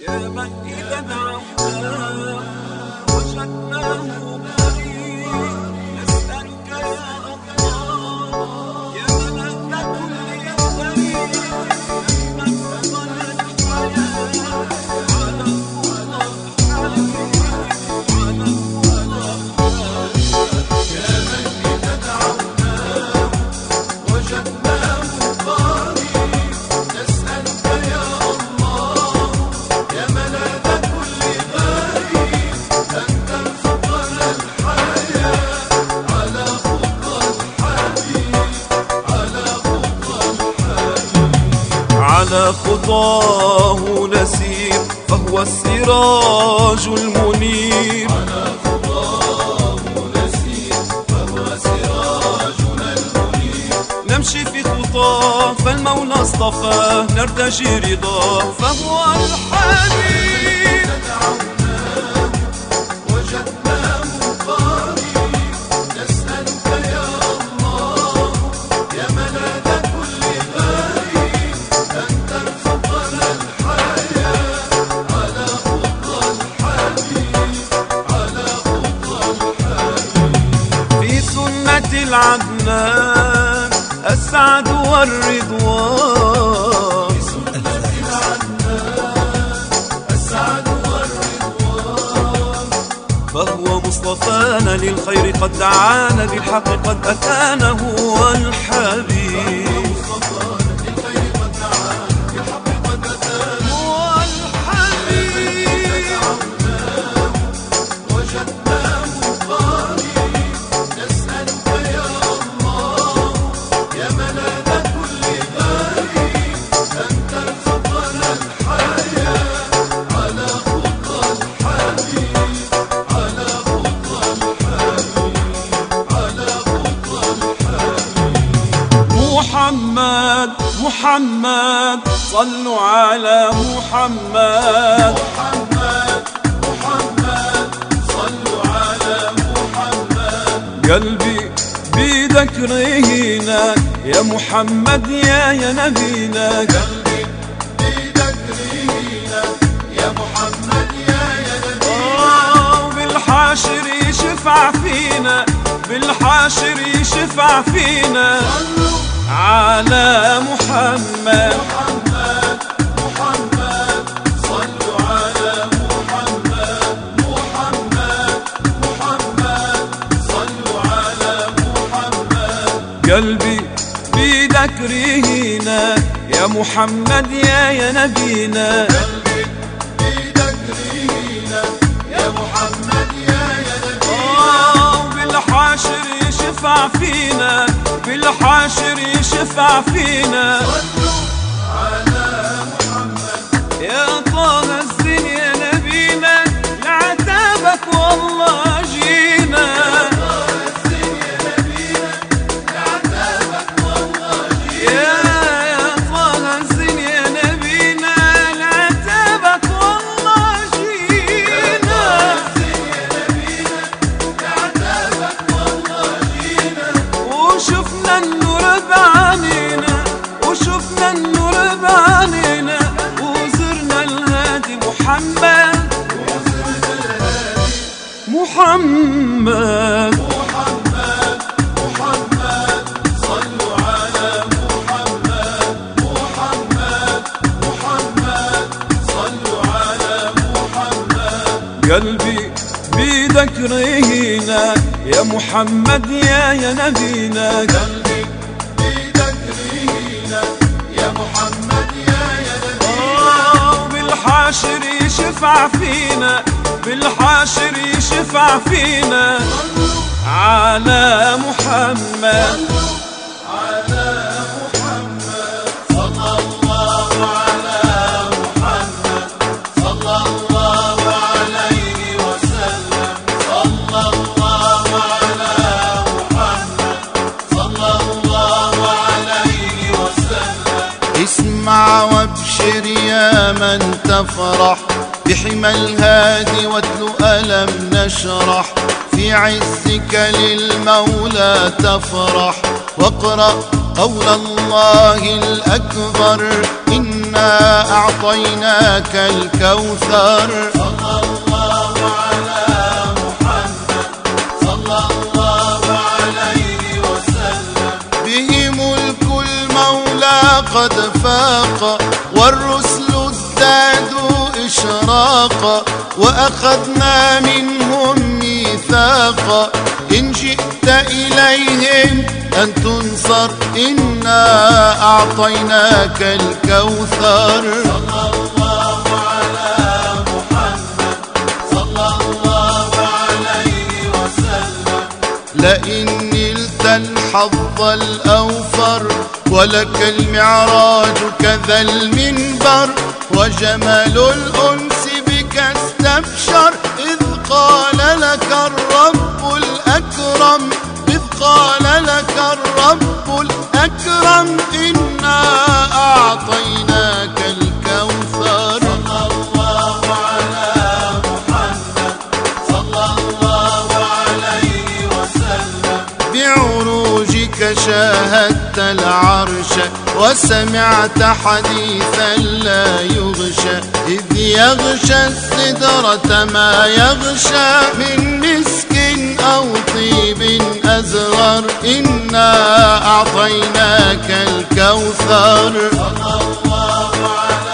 يا من إذا دعوناه وجدناه على خطاه نسير فهو السراج المنير على خطاه نسير فهو سراجنا المنير نمشي في خطاه فالمولى اصطفاه نرتجي رضاه فهو الحبيب العدنان السعد والرضوان. فهو مصطفانا للخير قد دعانا بالحق قد أتانا هو الحبيب. محمد صلوا على محمد. محمد محمد صلوا على محمد قلبي بيدك رهينك يا محمد يا يا نبينا قلبي بيدك رهينك يا محمد يا يا نبينا بالحاشر يشفع فينا بالحاشر يشفع فينا. على محمد. محمد محمد صلوا على محمد محمد محمد صلوا على محمد قلبي بيدك رهينا يا محمد يا يا نبينا. قلبي بيدك رهينا يا محمد يا يا نبينا بالحاشر يشفع فينا بالحاشر فينا. يا طه الزين يا نبينا لعتابك والله محمد. محمد محمد صلوا على محمد محمد محمد صلوا على محمد قلبي بيدك رهينا يا محمد يا يا نبينا. قلبي بيدك رهينا يا محمد يا يا نبينا. بالحاشر يشفع فينا. بالحاشر يشفع فينا. على محمد. على محمد. صلى الله على محمد. صلى الله عليه وسلم. صلى الله على محمد صلى الله عليه وسلم. اسمع وابشر يا من تفرح. بحمى الهادي واتل ألم نشرح في عزك للمولى تفرح. واقرأ قول الله الأكبر إن إنا أعطيناك الكوثر. إشراقا وأخذنا منهم ميثاقا إن جئت إليهم أن تنصر إنا أعطيناك الكوثر. صلى الله على محمد صلى الله عليه وسلم لئن نلت الحظ الأوفر ولك المعراج كذا المنبر وجمال الأنس بك استبشر إذ قال لك الرب الأكرم إذ قال لك الرب الأكرم إنا أعطيناك شاهدت العرش وسمعت حديثا لا يغشى. إذ يغشى السدرة ما يغشى من مسك أو طيب أزغر إنا أعطيناك الكوثر. صلى الله على